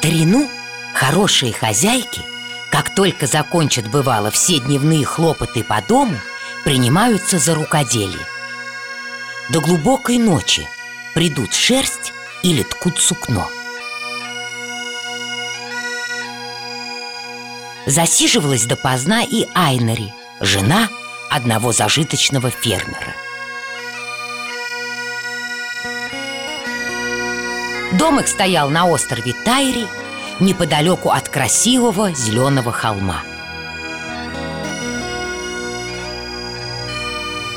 старину хорошие хозяйки, как только закончат бывало все дневные хлопоты по дому, принимаются за рукоделие. До глубокой ночи придут шерсть или ткут сукно. Засиживалась допоздна и Айнари, жена одного зажиточного фермера – Дом их стоял на острове Тайри, неподалеку от красивого зеленого холма.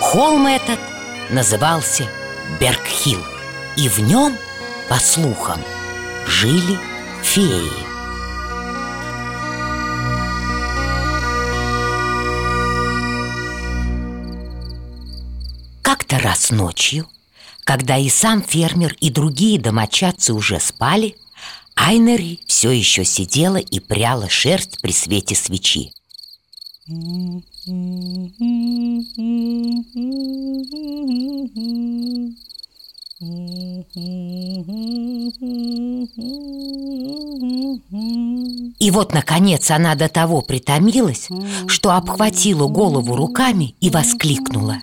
Холм этот назывался Бергхилл, и в нем, по слухам, жили феи. Как-то раз ночью – когда и сам фермер, и другие домочадцы уже спали, Айнери все еще сидела и пряла шерсть при свете свечи. И вот, наконец, она до того притомилась, что обхватила голову руками и воскликнула.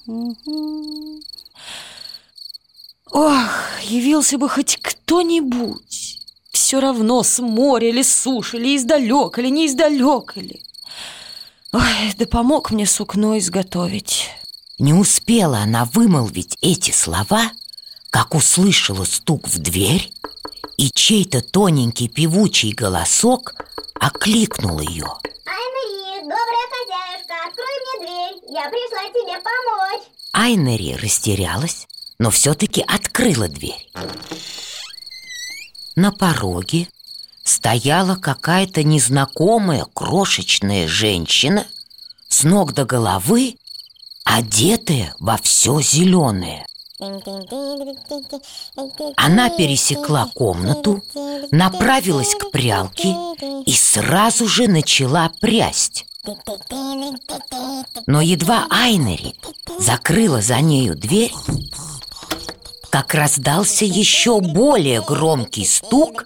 Ох, явился бы хоть кто-нибудь. Все равно с моря или с суши или издалека или не издалека или, Ой, да помог мне сукно изготовить. Не успела она вымолвить эти слова, как услышала стук в дверь, и чей-то тоненький певучий голосок окликнул ее. Айнери, добрая хозяюшка, открой мне дверь, я пришла тебе помочь. Айнери растерялась, но все-таки открыла дверь. На пороге стояла какая-то незнакомая крошечная женщина с ног до головы, одетая во все зеленое. Она пересекла комнату, направилась к прялке и сразу же начала прясть. Но едва Айнери закрыла за нею дверь, как раздался еще более громкий стук,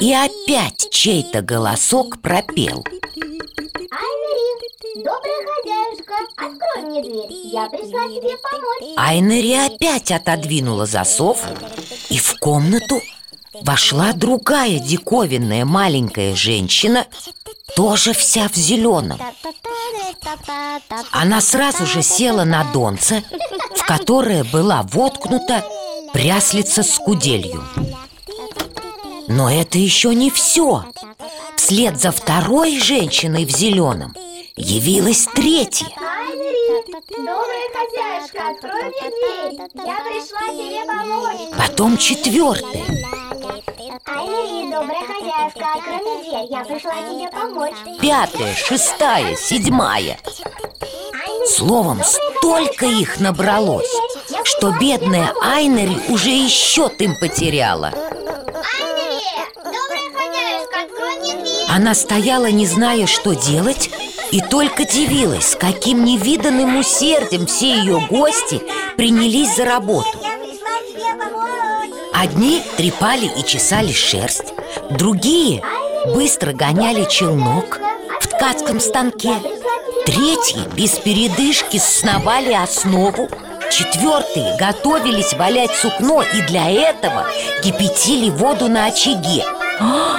и опять чей-то голосок пропел. Айнери, добрая хозяюшка, открой мне дверь, я пришла тебе помочь. Айнери опять отодвинула засов, и в комнату вошла другая диковинная маленькая женщина, тоже вся в зеленом. Она сразу же села на донце, в которое была воткнута пряслица с куделью. Но это еще не все Вслед за второй женщиной в зеленом явилась третья. Добрая хозяюшка, открой мне дверь Я пришла тебе помочь Потом четвертая Айри, добрая хозяюшка, открой мне дверь Я пришла тебе помочь Пятая, шестая, седьмая. Словом, столько их набралось что бедная Айнери уже и счет им потеряла. Она стояла, не зная, что делать, и только дивилась, с каким невиданным усердием все ее гости принялись за работу. Одни трепали и чесали шерсть, другие быстро гоняли челнок в ткацком станке Третьи без передышки сновали основу Четвертые готовились валять сукно и для этого кипятили воду на очаге. А,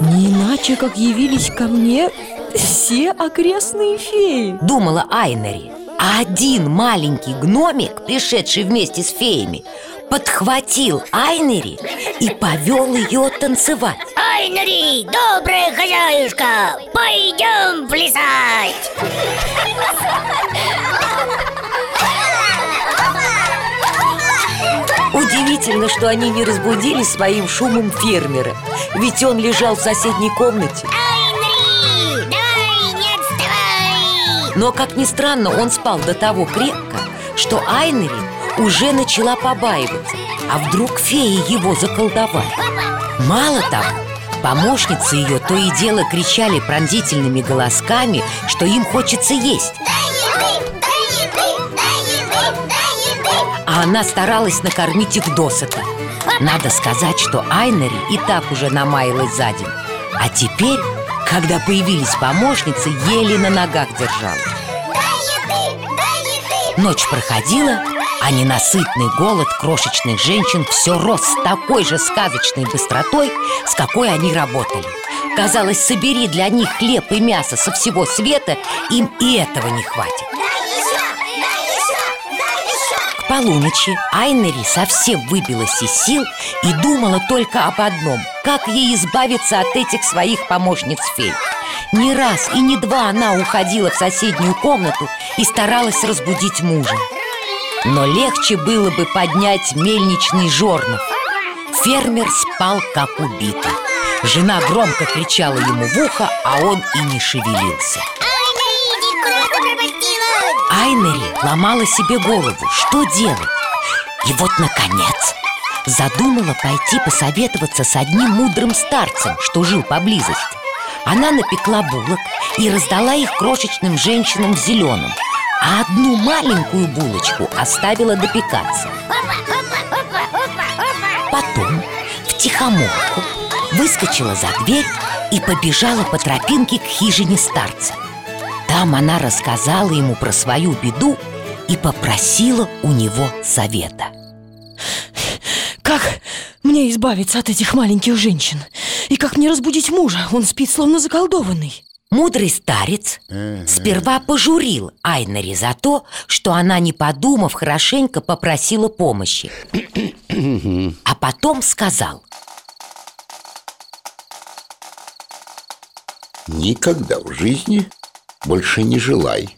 не иначе, как явились ко мне все окрестные феи. Думала Айнари А один маленький гномик, пришедший вместе с феями Подхватил Айнери и повел ее танцевать. Айнери, добрая хозяюшка, пойдем плясать Удивительно, что они не разбудили своим шумом фермера Ведь он лежал в соседней комнате. Но, как ни странно, он спал до того крепко, что Айнери уже начала побаиваться А вдруг феи его заколдовали? Мало того, помощницы ее то и дело кричали пронзительными голосками, что им хочется есть. а она старалась накормить их досыта. Надо сказать, что Айнери и так уже намаялась за день. А теперь, когда появились помощницы, еле на ногах держала. Ночь проходила, а ненасытный голод крошечных женщин все рос с такой же сказочной быстротой, с какой они работали. Казалось, собери для них хлеб и мясо со всего света, им и этого не хватит полуночи Айнери совсем выбилась из сил и думала только об одном Как ей избавиться от этих своих помощниц-фей Не раз и не два она уходила в соседнюю комнату и старалась разбудить мужа. Но легче было бы поднять мельничный жорнов. Фермер спал как убитый. Жена громко кричала ему в ухо, а он и не шевелился. Айнери ломала себе голову, что делать. И вот, наконец, задумала пойти посоветоваться с одним мудрым старцем, что жил поблизости. Она напекла булок и раздала их крошечным женщинам в зеленом, а одну маленькую булочку оставила допекаться. Потом в тихомолку выскочила за дверь и побежала по тропинке к хижине старца. Там она рассказала ему про свою беду и попросила у него совета. Как мне избавиться от этих маленьких женщин? И как мне разбудить мужа? Он спит, словно заколдованный. Мудрый старец сперва пожурил Айнари за то, что она, не подумав, хорошенько попросила помощи. А потом сказал. Никогда в жизни больше не желай,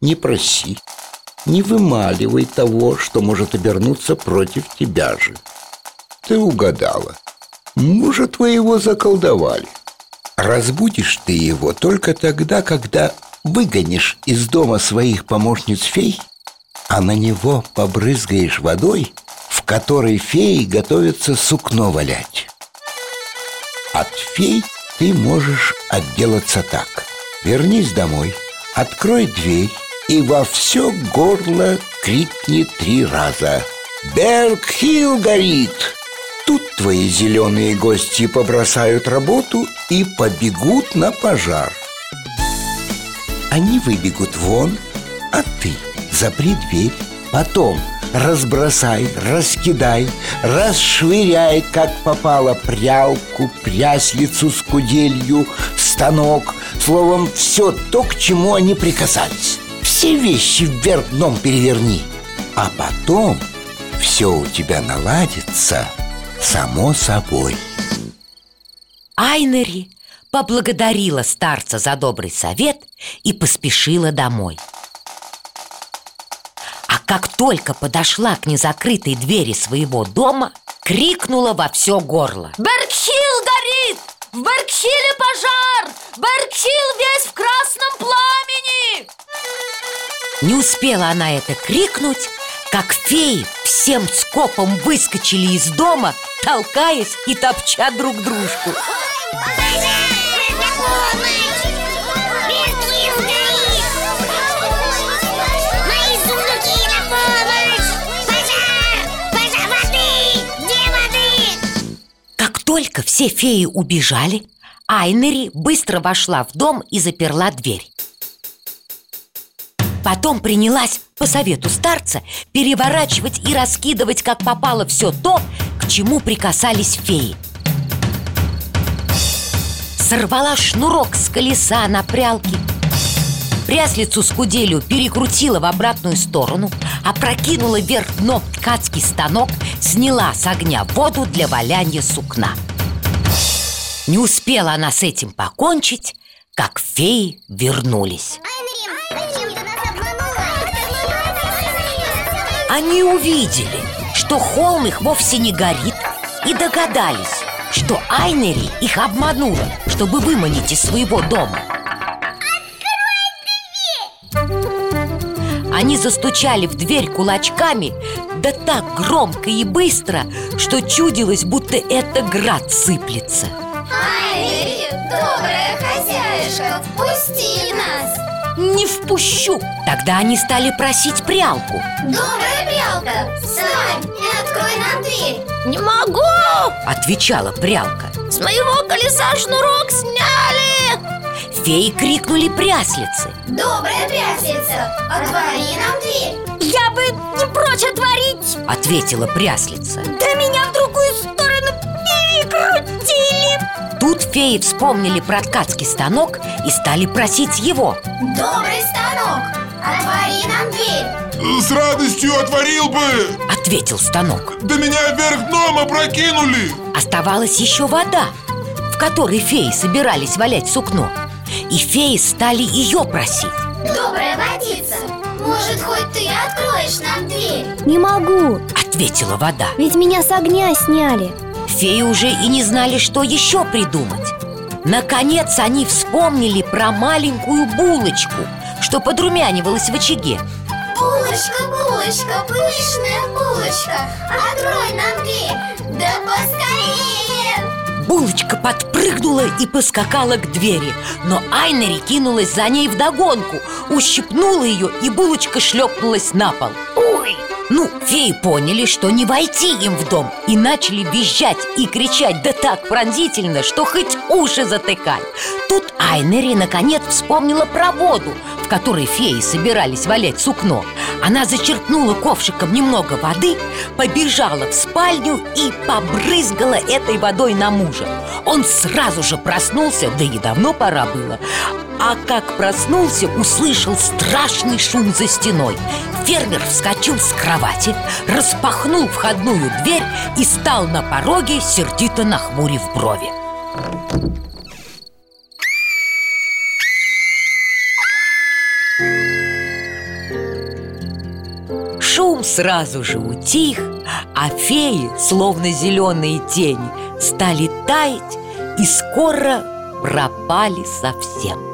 не проси, не вымаливай того, что может обернуться против тебя же. Ты угадала. Мужа твоего заколдовали. Разбудишь ты его только тогда, когда выгонишь из дома своих помощниц фей, а на него побрызгаешь водой, в которой феи готовятся сукно валять. От фей ты можешь отделаться так – вернись домой, открой дверь и во все горло крикни три раза. Бергхилл горит! Тут твои зеленые гости побросают работу и побегут на пожар. Они выбегут вон, а ты запри дверь. Потом разбросай, раскидай, расшвыряй, как попало, прялку, пряслицу с куделью, станок, Словом, все то, к чему они прикасались. Все вещи вверх дном переверни. А потом все у тебя наладится само собой. Айнери поблагодарила старца за добрый совет и поспешила домой. А как только подошла к незакрытой двери своего дома, крикнула во все горло. «Берчил горит!» В Беркхилле пожар! Беркхилл весь в красном пламени! Не успела она это крикнуть, как феи всем скопом выскочили из дома, толкаясь и топча друг дружку. только все феи убежали, Айнери быстро вошла в дом и заперла дверь. Потом принялась, по совету старца, переворачивать и раскидывать, как попало, все то, к чему прикасались феи. Сорвала шнурок с колеса на прялке, Пряслицу с скуделю перекрутила в обратную сторону, опрокинула вверх дном ткацкий станок, сняла с огня воду для валяния сукна. Не успела она с этим покончить, как феи вернулись. Они увидели, что холм их вовсе не горит, и догадались, что Айнери их обманула, чтобы выманить из своего дома – они застучали в дверь кулачками, да так громко и быстро, что чудилось, будто это град сыплется. Ай, добрая хозяюшка, впусти нас! Не впущу! Тогда они стали просить прялку. Добрая прялка, встань и открой нам дверь! Не могу! Отвечала прялка. С моего колеса шнурок сняли! Феи крикнули Пряслицы. Добрая пряслица, отвори нам дверь. Я бы не прочь отворить Ответила пряслица. Да меня в другую сторону перекрутили. Тут феи вспомнили про ткацкий станок и стали просить его. Добрый станок, отвори нам дверь. С радостью отворил бы! Ответил станок. Да меня вверх дном опрокинули! Оставалась еще вода в которой феи собирались валять сукно – и феи стали ее просить. Добрая водица, может, хоть ты откроешь нам дверь? Не могу, ответила вода. Ведь меня с огня сняли. Феи уже и не знали, что еще придумать. Наконец они вспомнили про маленькую булочку, что подрумянивалась в очаге. Булочка, булочка, пышная булочка, открой нам дверь, да поскорее! Булочка подпрыгнула и поскакала к двери Но Айнери кинулась за ней вдогонку Ущипнула ее, и булочка шлепнулась на пол. Ну, феи поняли, что не войти им в дом И начали визжать и кричать да так пронзительно, что хоть уши затыкай. Тут Айнери наконец вспомнила про воду, в которой феи собирались валять сукно. Она зачерпнула ковшиком немного воды, побежала в спальню и побрызгала этой водой на мужа. Он сразу же проснулся, да и давно пора было. А как проснулся, услышал страшный шум за стеной Фермер вскочил с кровати, распахнул входную дверь И стал на пороге, сердито нахмурив брови Шум сразу же утих, а феи, словно зеленые тени, стали таять и скоро пропали совсем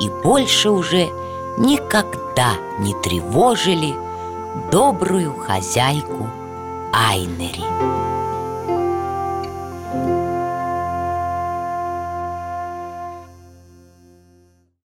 и больше уже никогда не тревожили добрую хозяйку Айнери.